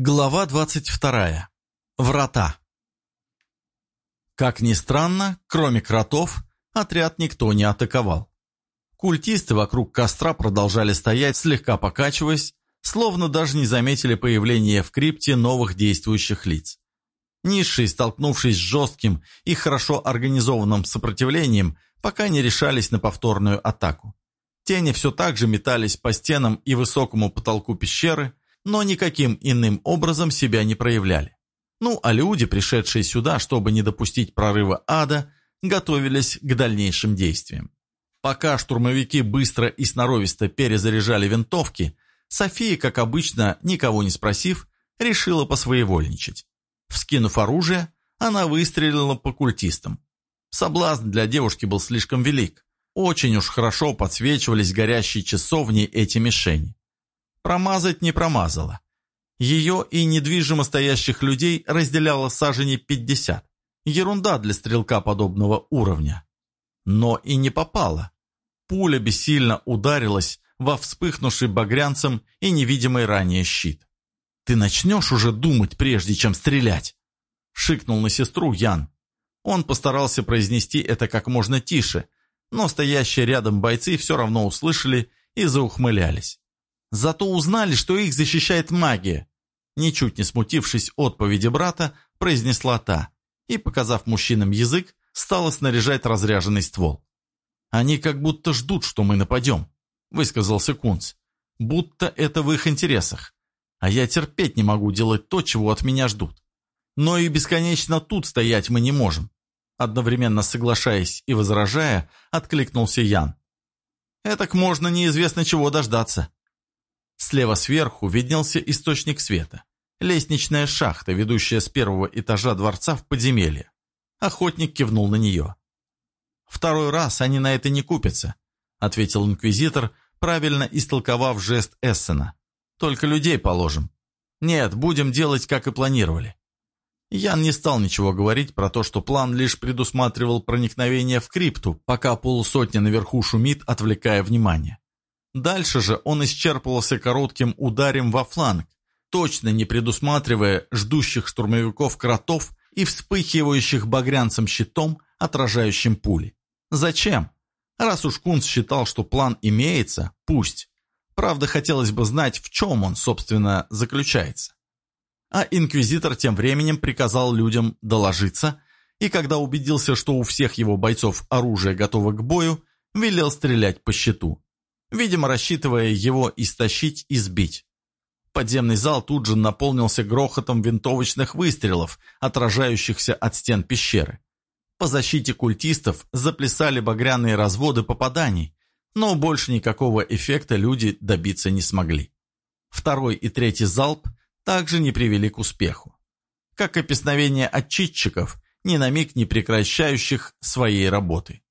Глава 22. Врата. Как ни странно, кроме кротов, отряд никто не атаковал. Культисты вокруг костра продолжали стоять, слегка покачиваясь, словно даже не заметили появления в крипте новых действующих лиц. Низшие, столкнувшись с жестким и хорошо организованным сопротивлением, пока не решались на повторную атаку. Тени все так же метались по стенам и высокому потолку пещеры, но никаким иным образом себя не проявляли. Ну, а люди, пришедшие сюда, чтобы не допустить прорыва ада, готовились к дальнейшим действиям. Пока штурмовики быстро и сноровисто перезаряжали винтовки, София, как обычно, никого не спросив, решила посвоевольничать. Вскинув оружие, она выстрелила по культистам. Соблазн для девушки был слишком велик. Очень уж хорошо подсвечивались горящие часовни эти мишени. Промазать не промазала. Ее и недвижимо стоящих людей разделяло сажени 50. Ерунда для стрелка подобного уровня. Но и не попала. Пуля бессильно ударилась во вспыхнувший багрянцем и невидимый ранее щит. «Ты начнешь уже думать, прежде чем стрелять?» Шикнул на сестру Ян. Он постарался произнести это как можно тише, но стоящие рядом бойцы все равно услышали и заухмылялись. Зато узнали, что их защищает магия. Ничуть не смутившись отповеди брата, произнесла та и, показав мужчинам язык, стала снаряжать разряженный ствол. «Они как будто ждут, что мы нападем», — высказался Кунц. «Будто это в их интересах. А я терпеть не могу делать то, чего от меня ждут. Но и бесконечно тут стоять мы не можем». Одновременно соглашаясь и возражая, откликнулся Ян. «Этак можно неизвестно чего дождаться. Слева сверху виднелся источник света. Лестничная шахта, ведущая с первого этажа дворца в подземелье. Охотник кивнул на нее. «Второй раз они на это не купятся», — ответил инквизитор, правильно истолковав жест Эссена. «Только людей положим. Нет, будем делать, как и планировали». Ян не стал ничего говорить про то, что план лишь предусматривал проникновение в крипту, пока полусотня наверху шумит, отвлекая внимание. Дальше же он исчерпывался коротким ударом во фланг, точно не предусматривая ждущих штурмовиков кротов и вспыхивающих багрянцем щитом, отражающим пули. Зачем? Раз уж Кунц считал, что план имеется, пусть. Правда, хотелось бы знать, в чем он, собственно, заключается. А инквизитор тем временем приказал людям доложиться, и когда убедился, что у всех его бойцов оружие готово к бою, велел стрелять по щиту видимо, рассчитывая его истощить и сбить. Подземный зал тут же наполнился грохотом винтовочных выстрелов, отражающихся от стен пещеры. По защите культистов заплясали багряные разводы попаданий, но больше никакого эффекта люди добиться не смогли. Второй и третий залп также не привели к успеху. Как и песновение отчитчиков, ни на миг не прекращающих своей работы.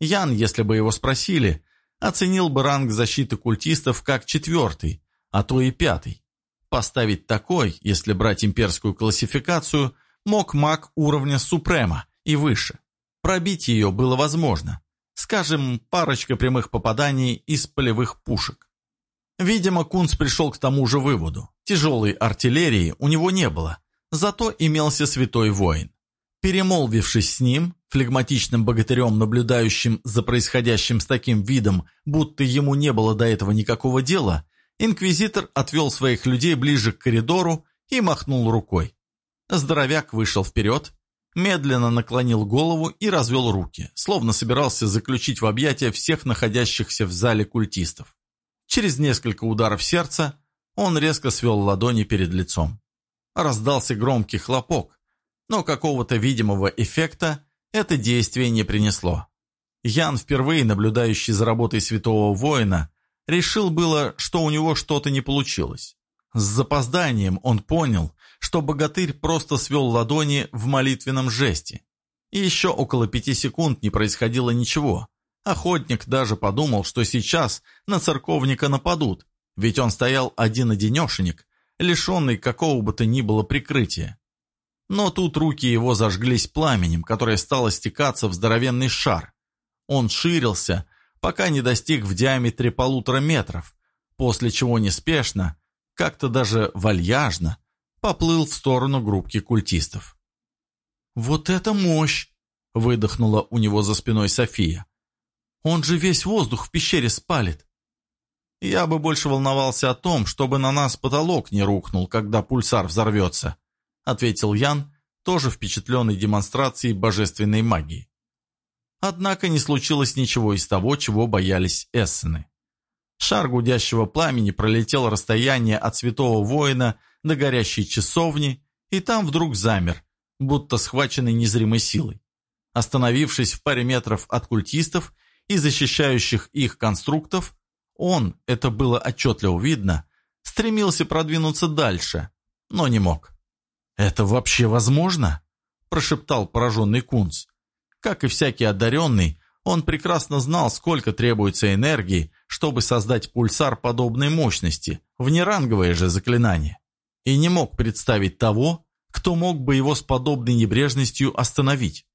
Ян, если бы его спросили, оценил бы ранг защиты культистов как четвертый, а то и пятый. Поставить такой, если брать имперскую классификацию, мог маг уровня Супрема и выше. Пробить ее было возможно. Скажем, парочка прямых попаданий из полевых пушек. Видимо, Кунц пришел к тому же выводу. Тяжелой артиллерии у него не было, зато имелся святой воин. Перемолвившись с ним, флегматичным богатырем, наблюдающим за происходящим с таким видом, будто ему не было до этого никакого дела, инквизитор отвел своих людей ближе к коридору и махнул рукой. Здоровяк вышел вперед, медленно наклонил голову и развел руки, словно собирался заключить в объятия всех находящихся в зале культистов. Через несколько ударов сердца он резко свел ладони перед лицом. Раздался громкий хлопок, но какого-то видимого эффекта это действие не принесло. Ян, впервые наблюдающий за работой святого воина, решил было, что у него что-то не получилось. С запозданием он понял, что богатырь просто свел ладони в молитвенном жесте. И еще около пяти секунд не происходило ничего. Охотник даже подумал, что сейчас на церковника нападут, ведь он стоял один-одинешенек, лишенный какого бы то ни было прикрытия. Но тут руки его зажглись пламенем, которое стало стекаться в здоровенный шар. Он ширился, пока не достиг в диаметре полутора метров, после чего неспешно, как-то даже вальяжно, поплыл в сторону группки культистов. «Вот это мощь!» — выдохнула у него за спиной София. «Он же весь воздух в пещере спалит!» «Я бы больше волновался о том, чтобы на нас потолок не рухнул, когда пульсар взорвется», — ответил Ян, тоже впечатленный демонстрацией божественной магии. Однако не случилось ничего из того, чего боялись эссены. Шар гудящего пламени пролетел расстояние от святого воина до горящей часовни, и там вдруг замер, будто схваченный незримой силой. Остановившись в паре метров от культистов и защищающих их конструктов, он, это было отчетливо видно, стремился продвинуться дальше, но не мог. «Это вообще возможно?» – прошептал пораженный Кунц. Как и всякий одаренный, он прекрасно знал, сколько требуется энергии, чтобы создать пульсар подобной мощности, внеранговое же заклинание. И не мог представить того, кто мог бы его с подобной небрежностью остановить.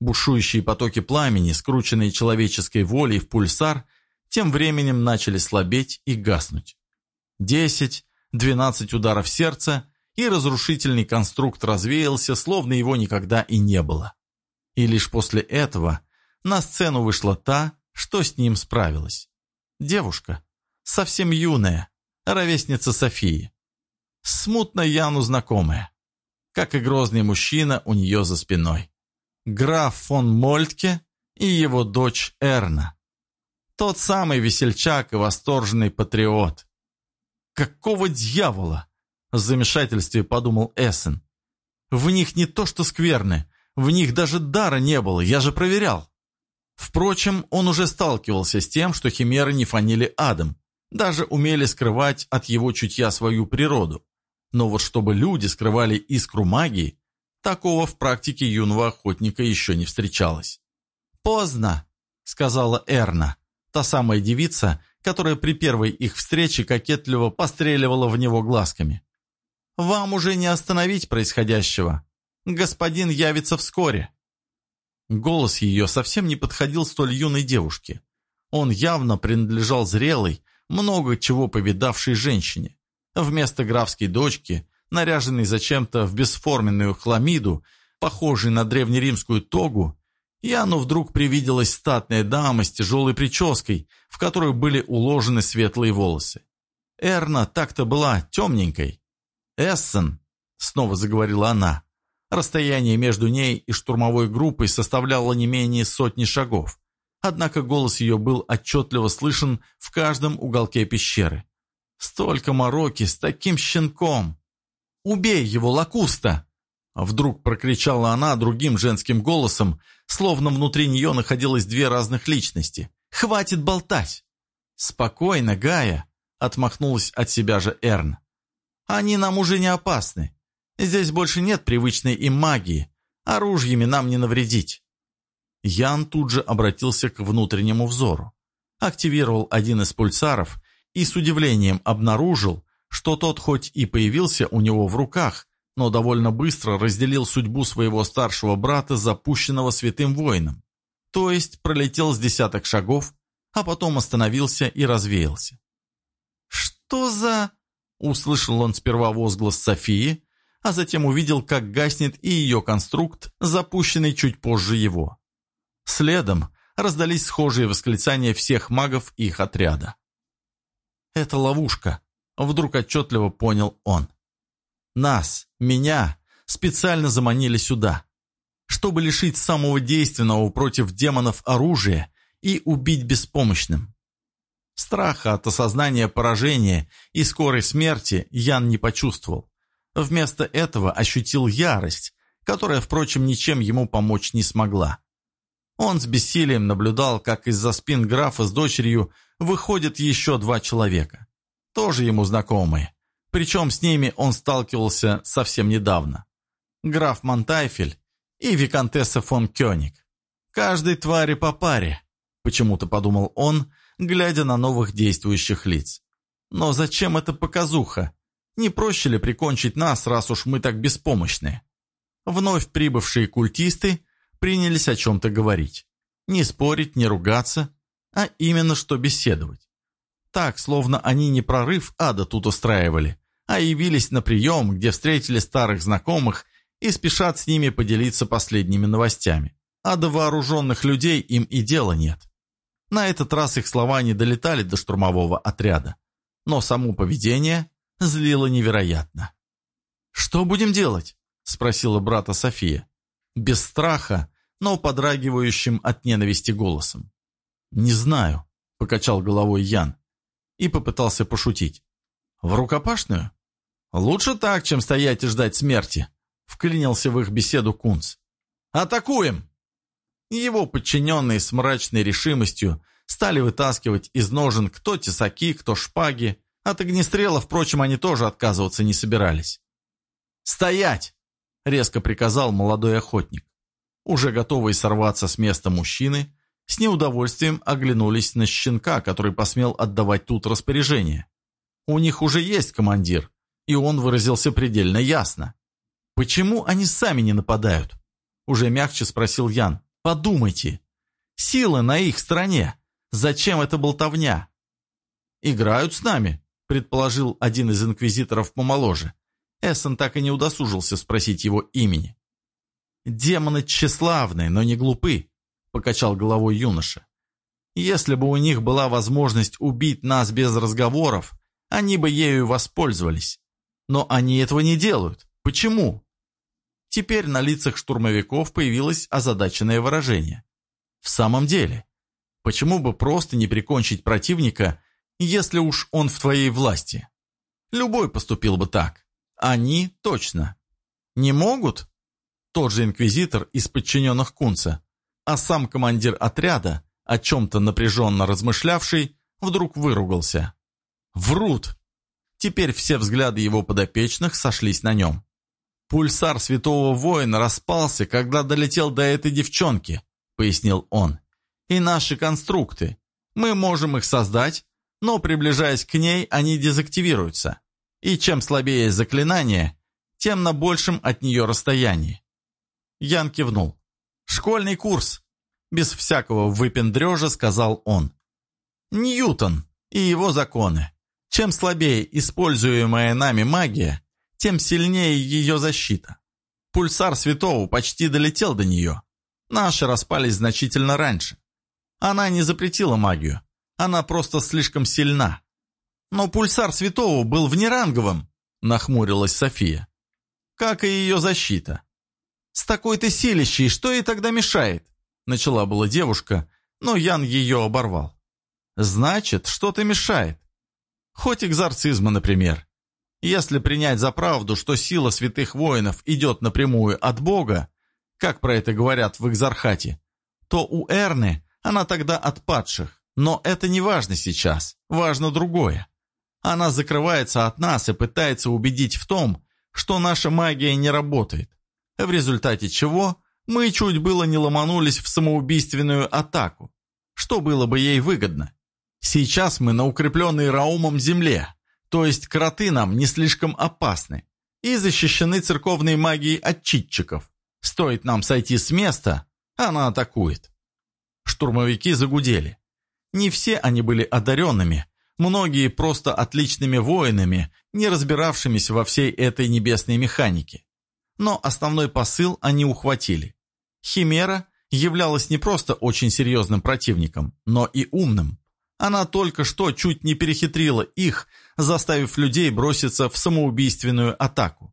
Бушующие потоки пламени, скрученные человеческой волей в пульсар, тем временем начали слабеть и гаснуть. Десять, двенадцать ударов сердца, и разрушительный конструкт развеялся, словно его никогда и не было. И лишь после этого на сцену вышла та, что с ним справилась. Девушка, совсем юная, ровесница Софии. Смутно Яну знакомая, как и грозный мужчина у нее за спиной. Граф фон Мольтке и его дочь Эрна. Тот самый весельчак и восторженный патриот. «Какого дьявола?» — в замешательстве подумал Эссен. «В них не то что скверны, в них даже дара не было, я же проверял. Впрочем, он уже сталкивался с тем, что химеры не фанили адом, даже умели скрывать от его чутья свою природу. Но вот чтобы люди скрывали искру магии, такого в практике юного охотника еще не встречалось. «Поздно», — сказала Эрна, та самая девица, которая при первой их встрече кокетливо постреливала в него глазками. «Вам уже не остановить происходящего. Господин явится вскоре». Голос ее совсем не подходил столь юной девушке. Он явно принадлежал зрелой, много чего повидавшей женщине. Вместо графской дочки, наряженной зачем-то в бесформенную хламиду, похожей на древнеримскую тогу, Яну вдруг привиделась статная дама с тяжелой прической, в которую были уложены светлые волосы. Эрна так-то была темненькой. «Эссен», — снова заговорила она, Расстояние между ней и штурмовой группой составляло не менее сотни шагов. Однако голос ее был отчетливо слышен в каждом уголке пещеры. «Столько мороки с таким щенком! Убей его, лакуста!» Вдруг прокричала она другим женским голосом, словно внутри нее находилось две разных личности. «Хватит болтать!» «Спокойно, Гая!» — отмахнулась от себя же Эрн. «Они нам уже не опасны. Здесь больше нет привычной им магии. Оружиями нам не навредить». Ян тут же обратился к внутреннему взору. Активировал один из пульсаров и с удивлением обнаружил, что тот хоть и появился у него в руках, но довольно быстро разделил судьбу своего старшего брата, запущенного святым воином. То есть пролетел с десяток шагов, а потом остановился и развеялся. «Что за...» — услышал он сперва возглас Софии, а затем увидел, как гаснет и ее конструкт, запущенный чуть позже его. Следом раздались схожие восклицания всех магов их отряда. «Это ловушка», — вдруг отчетливо понял он. «Нас, меня, специально заманили сюда, чтобы лишить самого действенного против демонов оружия и убить беспомощным». Страха от осознания поражения и скорой смерти Ян не почувствовал. Вместо этого ощутил ярость, которая, впрочем, ничем ему помочь не смогла. Он с бессилием наблюдал, как из-за спин графа с дочерью выходят еще два человека. Тоже ему знакомые. Причем с ними он сталкивался совсем недавно. Граф Монтайфель и виконтесса фон Кёник. Каждой твари по паре, почему-то подумал он, глядя на новых действующих лиц. Но зачем эта показуха? Не проще ли прикончить нас, раз уж мы так беспомощны? Вновь прибывшие культисты принялись о чем-то говорить. Не спорить, не ругаться, а именно что беседовать. Так, словно они не прорыв ада тут устраивали, а явились на прием, где встретили старых знакомых и спешат с ними поделиться последними новостями. А до вооруженных людей им и дела нет. На этот раз их слова не долетали до штурмового отряда, но само поведение злило невероятно. «Что будем делать?» – спросила брата София. Без страха, но подрагивающим от ненависти голосом. «Не знаю», – покачал головой Ян и попытался пошутить. «В рукопашную?» «Лучше так, чем стоять и ждать смерти», — вклинился в их беседу Кунц. «Атакуем!» Его подчиненные с мрачной решимостью стали вытаскивать из ножен кто тесаки, кто шпаги. От огнестрела, впрочем, они тоже отказываться не собирались. «Стоять!» — резко приказал молодой охотник. Уже готовые сорваться с места мужчины, с неудовольствием оглянулись на щенка, который посмел отдавать тут распоряжение. У них уже есть командир, и он выразился предельно ясно. «Почему они сами не нападают?» Уже мягче спросил Ян. «Подумайте. Сила на их стороне. Зачем эта болтовня?» «Играют с нами», предположил один из инквизиторов помоложе. Эссен так и не удосужился спросить его имени. «Демоны тщеславны, но не глупы», — покачал головой юноша. «Если бы у них была возможность убить нас без разговоров, они бы ею воспользовались. Но они этого не делают. Почему? Теперь на лицах штурмовиков появилось озадаченное выражение. В самом деле, почему бы просто не прикончить противника, если уж он в твоей власти? Любой поступил бы так. Они точно. Не могут? Тот же инквизитор из подчиненных Кунца, а сам командир отряда, о чем-то напряженно размышлявший, вдруг выругался. Врут! Теперь все взгляды его подопечных сошлись на нем. «Пульсар святого воина распался, когда долетел до этой девчонки», — пояснил он. «И наши конструкты. Мы можем их создать, но, приближаясь к ней, они дезактивируются. И чем слабее заклинание, тем на большем от нее расстоянии». Ян кивнул. «Школьный курс», — без всякого выпендрежа сказал он. «Ньютон и его законы. Чем слабее используемая нами магия, тем сильнее ее защита. Пульсар Святого почти долетел до нее. Наши распались значительно раньше. Она не запретила магию. Она просто слишком сильна. Но пульсар Святого был внеранговым, нахмурилась София. Как и ее защита. С такой-то силищей, что ей тогда мешает? Начала была девушка, но Ян ее оборвал. Значит, что-то мешает. Хоть экзорцизма, например. Если принять за правду, что сила святых воинов идет напрямую от Бога, как про это говорят в Экзархате, то у Эрны она тогда от падших. Но это не важно сейчас, важно другое. Она закрывается от нас и пытается убедить в том, что наша магия не работает, в результате чего мы чуть было не ломанулись в самоубийственную атаку, что было бы ей выгодно. Сейчас мы на укрепленной Раумом земле, то есть кроты нам не слишком опасны и защищены церковной магией от читчиков. Стоит нам сойти с места, она атакует. Штурмовики загудели. Не все они были одаренными, многие просто отличными воинами, не разбиравшимися во всей этой небесной механике. Но основной посыл они ухватили. Химера являлась не просто очень серьезным противником, но и умным. Она только что чуть не перехитрила их, заставив людей броситься в самоубийственную атаку.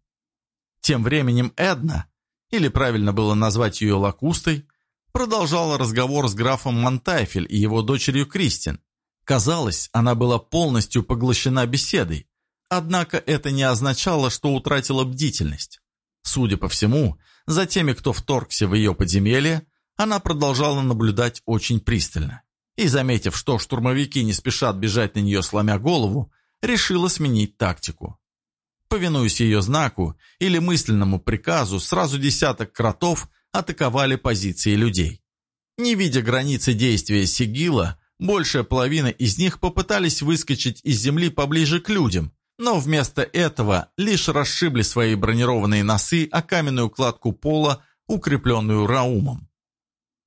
Тем временем Эдна, или правильно было назвать ее Лакустой, продолжала разговор с графом Монтайфель и его дочерью Кристин. Казалось, она была полностью поглощена беседой, однако это не означало, что утратила бдительность. Судя по всему, за теми, кто вторгся в ее подземелье, она продолжала наблюдать очень пристально и, заметив, что штурмовики не спешат бежать на нее, сломя голову, решила сменить тактику. Повинуясь ее знаку или мысленному приказу, сразу десяток кротов атаковали позиции людей. Не видя границы действия Сигила, большая половина из них попытались выскочить из земли поближе к людям, но вместо этого лишь расшибли свои бронированные носы о каменную кладку пола, укрепленную раумом.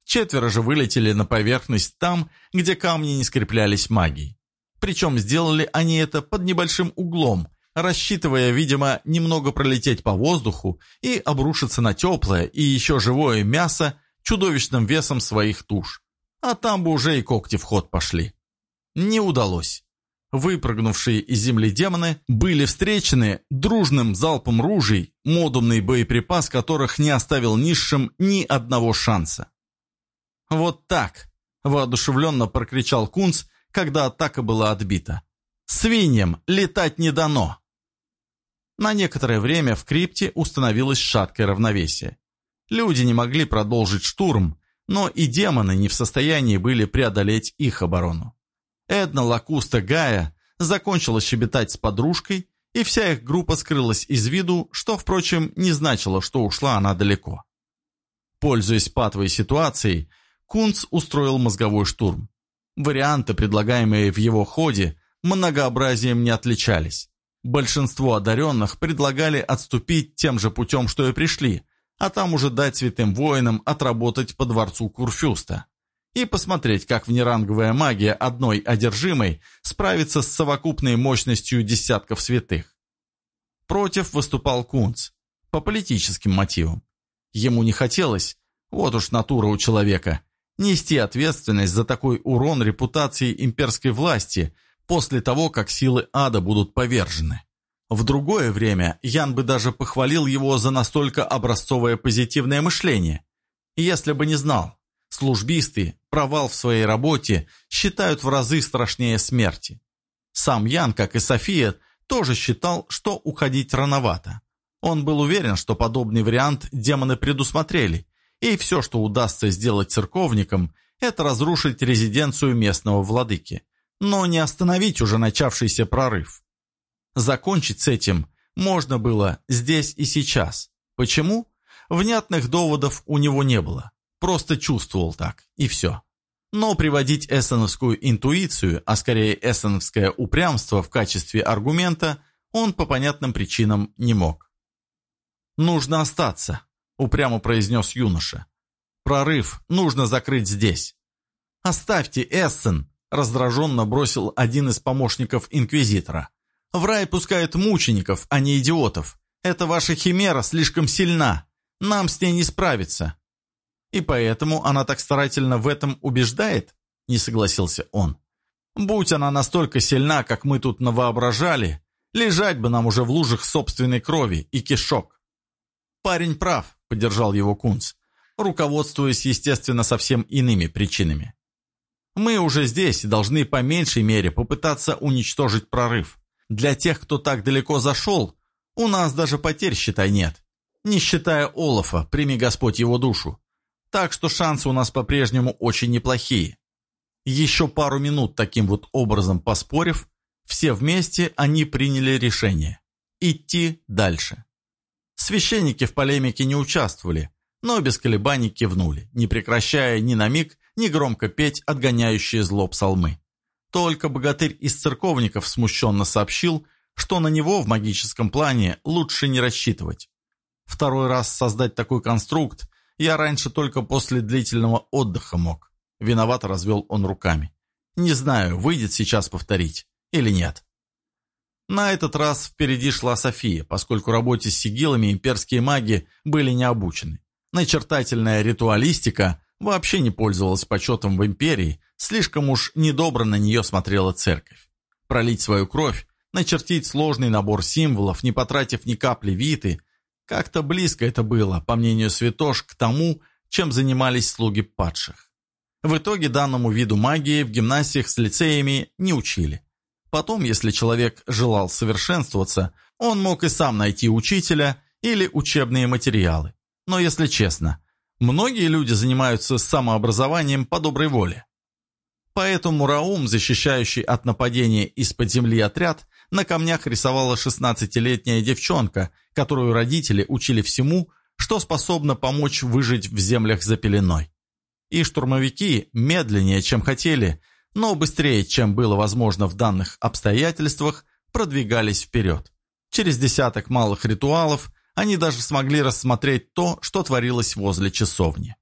Четверо же вылетели на поверхность там, где камни не скреплялись магией. Причем сделали они это под небольшим углом, рассчитывая, видимо, немного пролететь по воздуху и обрушиться на теплое и еще живое мясо чудовищным весом своих туш. А там бы уже и когти в ход пошли. Не удалось. Выпрыгнувшие из земли демоны были встречены дружным залпом ружей, модумный боеприпас которых не оставил низшим ни одного шанса. «Вот так!» – воодушевленно прокричал Кунц, когда атака была отбита. «Свиньям летать не дано!» На некоторое время в крипте установилось шаткое равновесие. Люди не могли продолжить штурм, но и демоны не в состоянии были преодолеть их оборону. Эдна Лакуста Гая закончила щебетать с подружкой, и вся их группа скрылась из виду, что, впрочем, не значило, что ушла она далеко. Пользуясь патовой ситуацией, Кунц устроил мозговой штурм. Варианты, предлагаемые в его ходе, многообразием не отличались. Большинство одаренных предлагали отступить тем же путем, что и пришли, а там уже дать святым воинам отработать по дворцу Курфюста и посмотреть, как внеранговая магия одной одержимой справится с совокупной мощностью десятков святых. Против выступал Кунц, по политическим мотивам. Ему не хотелось, вот уж натура у человека, нести ответственность за такой урон репутации имперской власти после того, как силы ада будут повержены. В другое время Ян бы даже похвалил его за настолько образцовое позитивное мышление, если бы не знал, Службисты провал в своей работе считают в разы страшнее смерти. Сам Ян, как и София, тоже считал, что уходить рановато. Он был уверен, что подобный вариант демоны предусмотрели, и все, что удастся сделать церковникам, это разрушить резиденцию местного владыки, но не остановить уже начавшийся прорыв. Закончить с этим можно было здесь и сейчас. Почему? Внятных доводов у него не было. Просто чувствовал так, и все. Но приводить эссеновскую интуицию, а скорее эссеновское упрямство в качестве аргумента он по понятным причинам не мог. «Нужно остаться», — упрямо произнес юноша. «Прорыв нужно закрыть здесь». «Оставьте Эссен», — раздраженно бросил один из помощников Инквизитора. «В рай пускают мучеников, а не идиотов. Эта ваша химера слишком сильна. Нам с ней не справиться. И поэтому она так старательно в этом убеждает?» – не согласился он. «Будь она настолько сильна, как мы тут навоображали, лежать бы нам уже в лужах собственной крови и кишок». «Парень прав», – поддержал его Кунц, руководствуясь, естественно, совсем иными причинами. «Мы уже здесь и должны по меньшей мере попытаться уничтожить прорыв. Для тех, кто так далеко зашел, у нас даже потерь, считай, нет. Не считая Олафа, прими Господь его душу. Так что шансы у нас по-прежнему очень неплохие. Еще пару минут таким вот образом поспорив, все вместе они приняли решение – идти дальше. Священники в полемике не участвовали, но без колебаний кивнули, не прекращая ни на миг, ни громко петь отгоняющие зло псалмы. Только богатырь из церковников смущенно сообщил, что на него в магическом плане лучше не рассчитывать. Второй раз создать такой конструкт я раньше только после длительного отдыха мог. Виновато развел он руками. Не знаю, выйдет сейчас повторить или нет. На этот раз впереди шла София, поскольку работе с сигилами имперские маги были не обучены. Начертательная ритуалистика вообще не пользовалась почетом в империи, слишком уж недобро на нее смотрела церковь. Пролить свою кровь, начертить сложный набор символов, не потратив ни капли виты, как-то близко это было, по мнению святош, к тому, чем занимались слуги падших. В итоге данному виду магии в гимнасиях с лицеями не учили. Потом, если человек желал совершенствоваться, он мог и сам найти учителя или учебные материалы. Но если честно, многие люди занимаются самообразованием по доброй воле. Поэтому Раум, защищающий от нападения из-под земли отряд, на камнях рисовала 16-летняя девчонка, которую родители учили всему, что способно помочь выжить в землях за пеленой. И штурмовики медленнее, чем хотели, но быстрее, чем было возможно в данных обстоятельствах, продвигались вперед. Через десяток малых ритуалов они даже смогли рассмотреть то, что творилось возле часовни.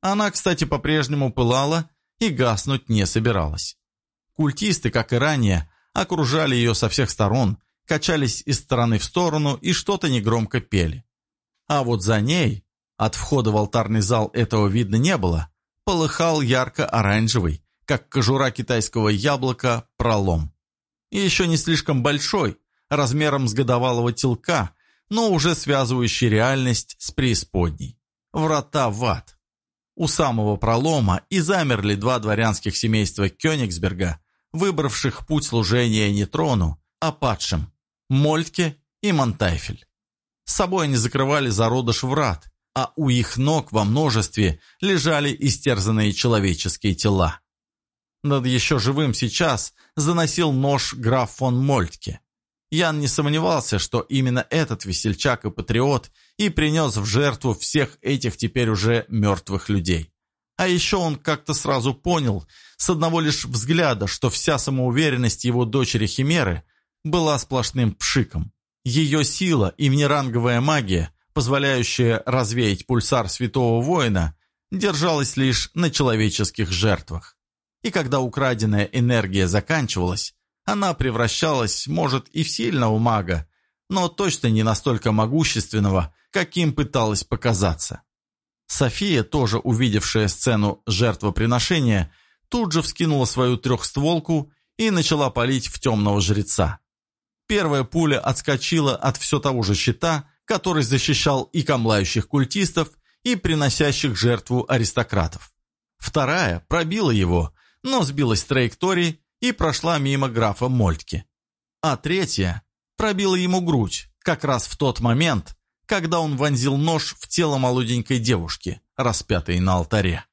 Она, кстати, по-прежнему пылала и гаснуть не собиралась. Культисты, как и ранее, окружали ее со всех сторон, качались из стороны в сторону и что-то негромко пели. А вот за ней, от входа в алтарный зал этого видно не было, полыхал ярко-оранжевый, как кожура китайского яблока, пролом. Еще не слишком большой, размером с годовалого телка, но уже связывающий реальность с преисподней. Врата в ад. У самого пролома и замерли два дворянских семейства Кёнигсберга, выбравших путь служения не трону, а падшим – Мольтке и Монтайфель. С собой они закрывали зародыш врат, а у их ног во множестве лежали истерзанные человеческие тела. Над еще живым сейчас заносил нож граф фон Мольтке. Ян не сомневался, что именно этот весельчак и патриот и принес в жертву всех этих теперь уже мертвых людей. А еще он как-то сразу понял, с одного лишь взгляда, что вся самоуверенность его дочери Химеры была сплошным пшиком. Ее сила и внеранговая магия, позволяющая развеять пульсар святого воина, держалась лишь на человеческих жертвах. И когда украденная энергия заканчивалась, она превращалась, может, и в сильного мага, но точно не настолько могущественного, каким пыталась показаться. София, тоже увидевшая сцену жертвоприношения, тут же вскинула свою трехстволку и начала палить в темного жреца. Первая пуля отскочила от все того же щита, который защищал и камлающих культистов, и приносящих жертву аристократов. Вторая пробила его, но сбилась с траектории и прошла мимо графа Мольтки. А третья пробила ему грудь, как раз в тот момент, когда он вонзил нож в тело молоденькой девушки, распятой на алтаре.